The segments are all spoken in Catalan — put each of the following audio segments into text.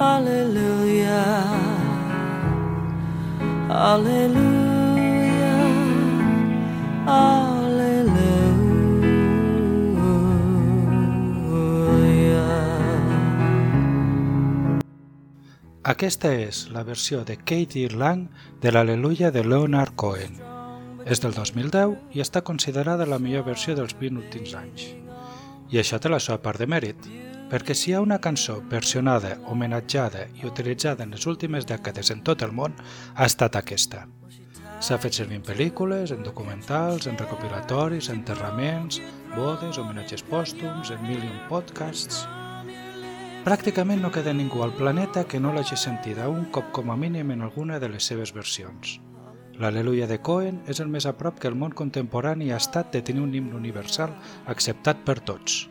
Hallelujah. Hallelujah. Hallelujah. Aquesta és la versió de Katie Lang de l'Aleluia de Leonard Cohen. És del 2010 i està considerada la millor versió dels 20 últims anys. I això té la seva part de mèrit, perquè si hi ha una cançó versionada, homenatjada i utilitzada en les últimes dècades en tot el món, ha estat aquesta. S'ha fet servir en pel·lícules, en documentals, en recopilatoris, enterraments, bodes, homenatges pòstums, en mil podcasts... Pràcticament no queda ningú al planeta que no l'hagi sentida un cop com a mínim en alguna de les seves versions. L'Aleluia de Cohen és el més a prop que el món contemporani ha estat de tenir un himne universal acceptat per tots.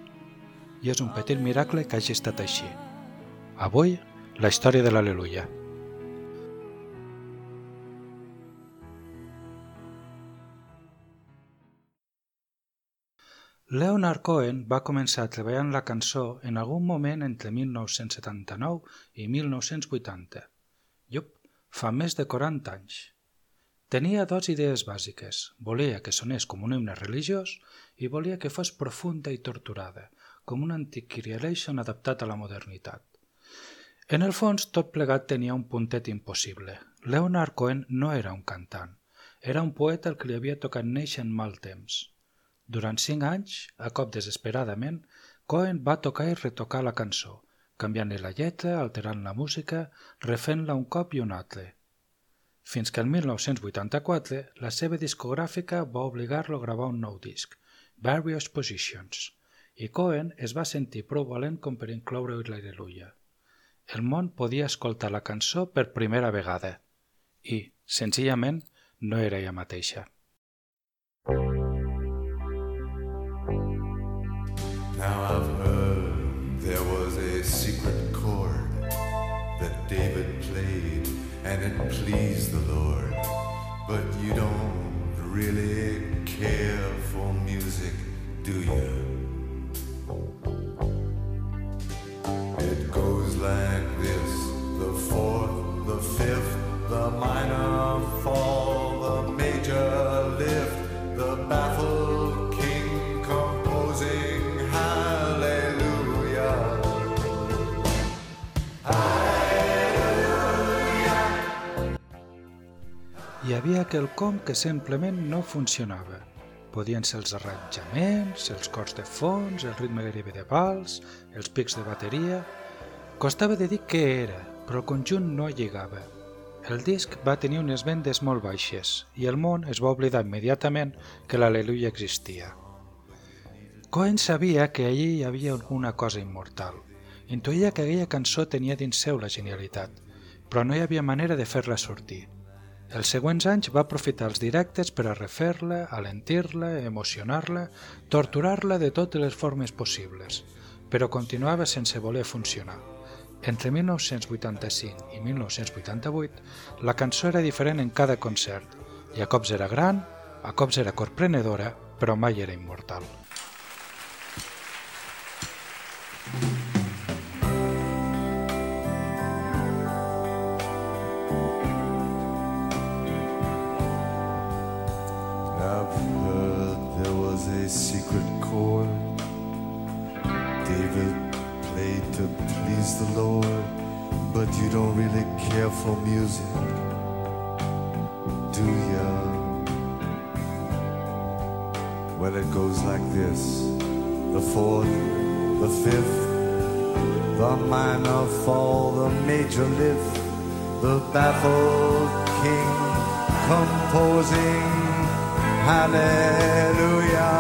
I és un petit miracle que hagi estat així. Avui, la història de l'Aleluia. Leonard Cohen va començar a treballar en la cançó en algun moment entre 1979 i 1980. Llup, fa més de 40 anys. Tenia dues idees bàsiques. Volia que sonés com un himne religiós i volia que fos profunda i torturada, com un antic Kyrie eleison adaptat a la modernitat. En el fons, tot plegat tenia un puntet impossible. Leonard Cohen no era un cantant. Era un poeta al que li havia tocat néixer en mal temps. Durant cinc anys, a cop desesperadament, Cohen va tocar i retocar la cançó, canviant-li la lletra, alterant la música, refent-la un cop i un altre. Fins que el 1984 la seva discogràfica va obligar-lo a gravar un nou disc, Various Positions, i Cohen es va sentir prou valent com per incloure-hi l'Aleluia. El món podia escoltar la cançó per primera vegada i, senzillament, no era ella mateixa. Now I've heard there was a secret chord that David played and it pleased the Lord. But you don't really care for music, do you? Havia quelcom que simplement no funcionava. Podien ser els arranjaments, els cors de fons, el ritme gairebé de vals, els pics de bateria... Costava de dir què era, però el conjunt no lligava. El disc va tenir unes vendes molt baixes i el món es va oblidar immediatament que l'Aleluia existia. Cohen sabia que allí hi havia alguna cosa immortal. Intuïa que aquella cançó tenia dins seu la genialitat, però no hi havia manera de fer-la sortir. Els següents anys va aprofitar els directes per a refer-la, alentir-la, emocionar-la, torturar-la de totes les formes possibles, però continuava sense voler funcionar. Entre 1985 i 1988, la cançó era diferent en cada concert, i a cops era gran, a cops era corprenedora, però mai era immortal. David played to please the Lord, but you don't really care for music, do ya? Well, it goes like this the fourth, the fifth, the minor fall, the major lift, the baffled king composing hallelujah.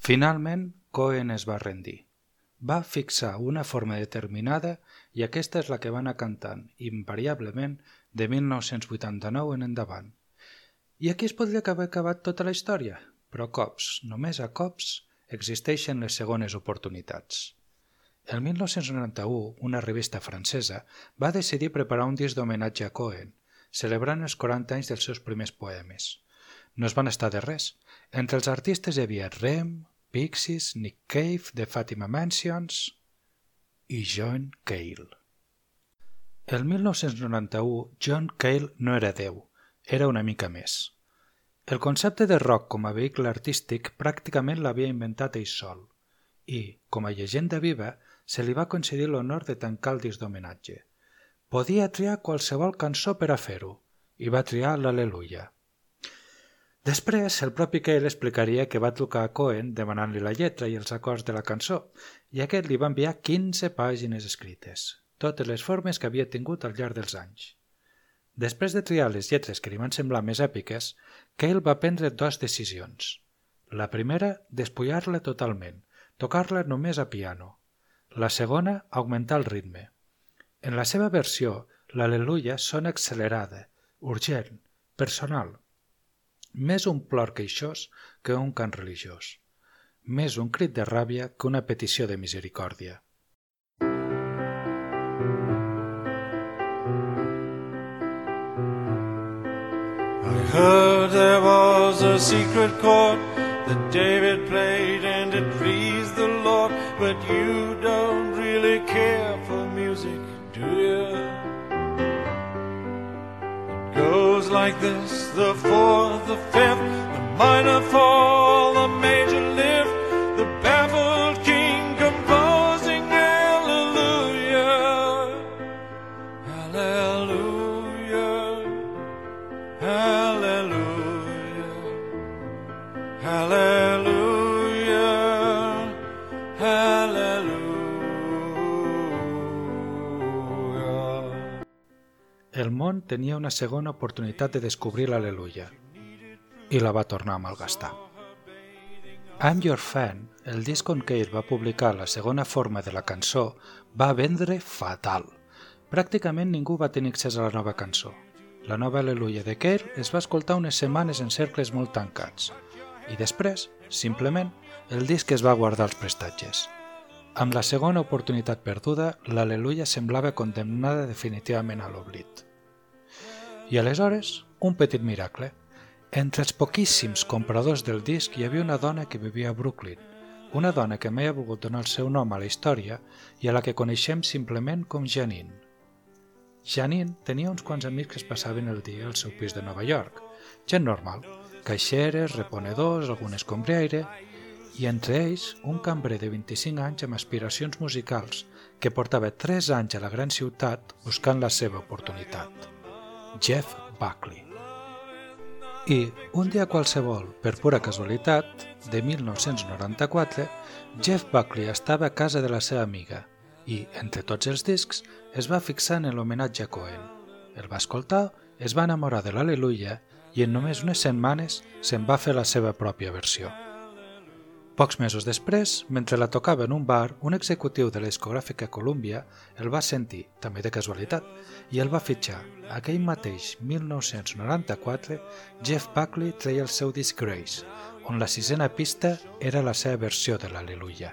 Finalment, Cohen es va rendir. Va fixar una forma determinada i aquesta és la que va anar cantant, invariablement, de 1989 en endavant. I aquí es podria haver acabat tota la història, però cops, només a cops, existeixen les segones oportunitats. El 1991, una revista francesa va decidir preparar un disc d'homenatge a Cohen, celebrant els 40 anys dels seus primers poemes. No es van estar de res. Entre els artistes hi havia Rem, Pixies, Nick Cave, The Fatima Mansions i John Cale. El 1991, John Cale no era Déu, era una mica més. El concepte de rock com a vehicle artístic pràcticament l'havia inventat ell sol i, com a llegenda viva, se li va concedir l'honor de tancar el disc d'homenatge. Podia triar qualsevol cançó per a fer-ho, i va triar l'Aleluia. Després, el propi Cale explicaria que va trucar a Cohen demanant-li la lletra i els acords de la cançó, i aquest li va enviar 15 pàgines escrites, totes les formes que havia tingut al llarg dels anys. Després de triar les lletres que li van semblar més èpiques, Cale va prendre dues decisions. La primera, despullar-la totalment, tocar-la només a piano. La segona, augmentar el ritme. En la seva versió, l'Aleluia sona accelerada, urgent, personal, més un plor queixós que un cant religiós. Més un crit de ràbia que una petició de misericòrdia. I heard there was a secret chord that David played and it pleased the Lord, but you don't really care for music, do you? Goes like this. The fourth, the fifth, the minor fall, the major Món tenia una segona oportunitat de descobrir l'Aleluia i la va tornar a malgastar. I'm Your Fan, el disc on Cale va publicar la segona forma de la cançó, va vendre fatal. Pràcticament ningú va tenir accés a la nova cançó. La nova Aleluia de Cale es va escoltar unes setmanes en cercles molt tancats i després, simplement, el disc es va guardar als prestatges. Amb la segona oportunitat perduda, l'Aleluia semblava condemnada definitivament a l'oblit. I aleshores, un petit miracle. Entre els poquíssims compradors del disc hi havia una dona que vivia a Brooklyn, una dona que mai ha volgut donar el seu nom a la història i a la que coneixem simplement com Janine. Janine tenia uns quants amics que es passaven el dia al seu pis de Nova York, gent normal, caixeres, reponedors, algun escombriaire, i entre ells un cambrer de 25 anys amb aspiracions musicals que portava 3 anys a la gran ciutat buscant la seva oportunitat. Jeff Buckley. I, un dia qualsevol, per pura casualitat, de 1994, Jeff Buckley estava a casa de la seva amiga i, entre tots els discs, es va fixar en l'homenatge a Cohen. El va escoltar, es va enamorar de l'Aleluia i en només unes setmanes se'n va fer la seva pròpia versió. Pocs mesos després, mentre la tocava en un bar, un executiu de la discogràfica Columbia el va sentir, també de casualitat, i el va fitxar. Aquell mateix 1994, Jeff Buckley treia el seu disc Grace, on la sisena pista era la seva versió de l'Aleluia.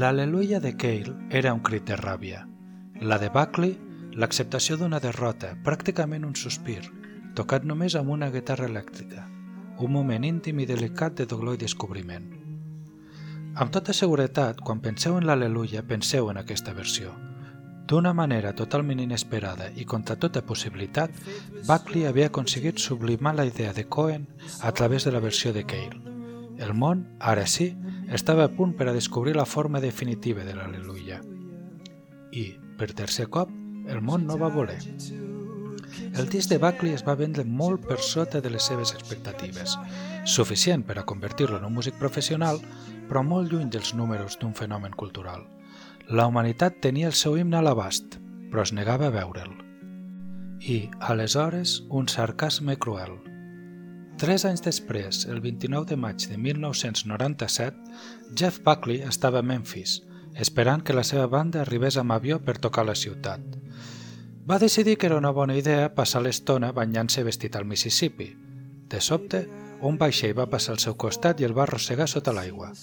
L'Aleluia de Cale era un crit de ràbia. La de Buckley, l'acceptació d'una derrota, pràcticament un sospir, tocat només amb una guitarra elèctrica. Un moment íntim i delicat de dolor i descobriment. Amb tota seguretat, quan penseu en l'Aleluia, penseu en aquesta versió. D'una manera totalment inesperada i contra tota possibilitat, Buckley havia aconseguit sublimar la idea de Cohen a través de la versió de Cale. El món, ara sí, estava a punt per a descobrir la forma definitiva de l'Aleluia. I, per tercer cop, el món no va voler. El disc de Buckley es va vendre molt per sota de les seves expectatives, suficient per a convertir-lo en un músic professional, però molt lluny dels números d'un fenomen cultural. La humanitat tenia el seu himne a l'abast, però es negava a veure'l. I, aleshores, un sarcasme cruel. Tres anys després, el 29 de maig de 1997, Jeff Buckley estava a Memphis, esperant que la seva banda arribés amb avió per tocar la ciutat. Va decidir que era una bona idea passar l'estona banyant-se vestit al Mississippi. De sobte, un vaixell va passar al seu costat i el va arrossegar sota l'aigua.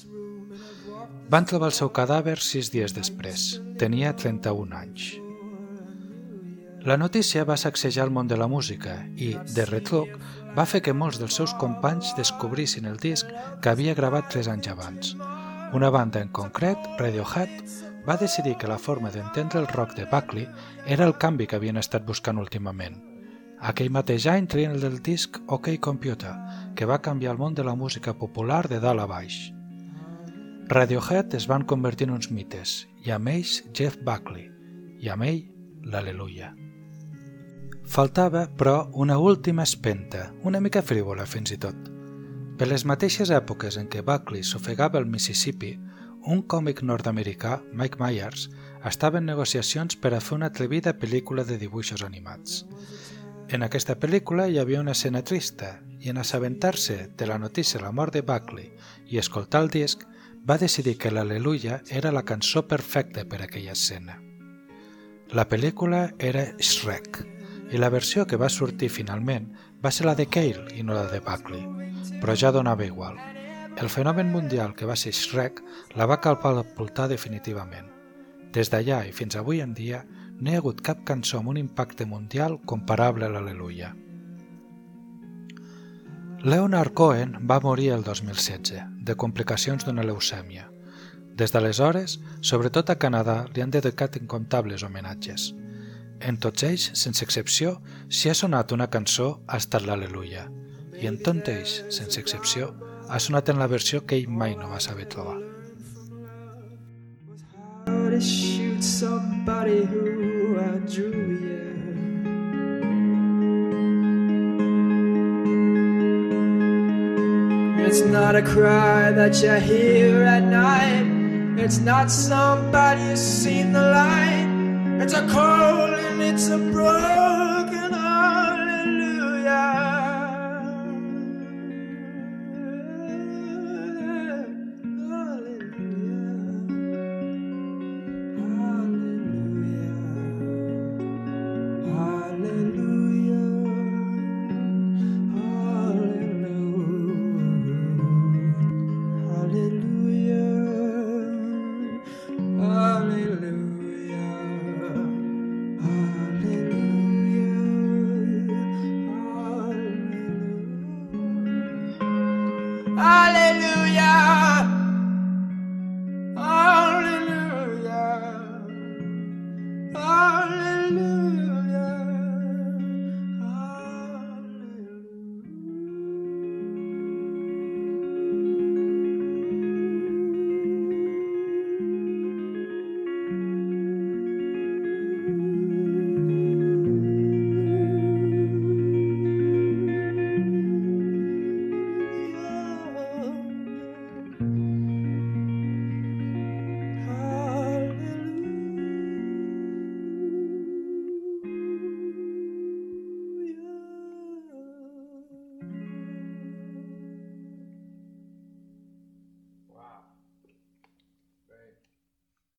Van trobar el seu cadàver sis dies després. Tenia 31 anys. La notícia va sacsejar el món de la música i, de retruc, va fer que molts dels seus companys descobrissin el disc que havia gravat tres anys abans. Una banda en concret, Radiohead, va decidir que la forma d'entendre el rock de Buckley era el canvi que havien estat buscant últimament. Aquell mateix any trien el del disc OK Computer, que va canviar el món de la música popular de dalt a baix. Radiohead es van convertir en uns mites, i amb ells Jeff Buckley, i amb ell l'Aleluia. Faltava, però, una última espenta, una mica frívola fins i tot. Per les mateixes èpoques en què Buckley s'ofegava al Mississippi, un còmic nord-americà, Mike Myers, estava en negociacions per a fer una atrevida pel·lícula de dibuixos animats. En aquesta pel·lícula hi havia una escena trista i en assabentar-se de la notícia de la mort de Buckley i escoltar el disc, va decidir que l'Aleluia era la cançó perfecta per a aquella escena. La pel·lícula era Shrek, i la versió que va sortir finalment va ser la de Cale i no la de Buckley, però ja donava igual. El fenomen mundial que va ser Shrek la va calpultar definitivament. Des d'allà i fins avui en dia no hi ha hagut cap cançó amb un impacte mundial comparable a l'Aleluia. Leonard Cohen va morir el 2016 de complicacions d'una leucèmia. Des d'aleshores, sobretot a Canadà, li han dedicat incomptables homenatges. En tots ells, sense excepció, si ha sonat una cançó ha estat l'Aleluia, i en tots ells, sense excepció, ha sonat en la versió que ell mai no va saber trobar. It's not a cry that you hear at night. It's not somebody who's seen the light. It's a cold and it's a broken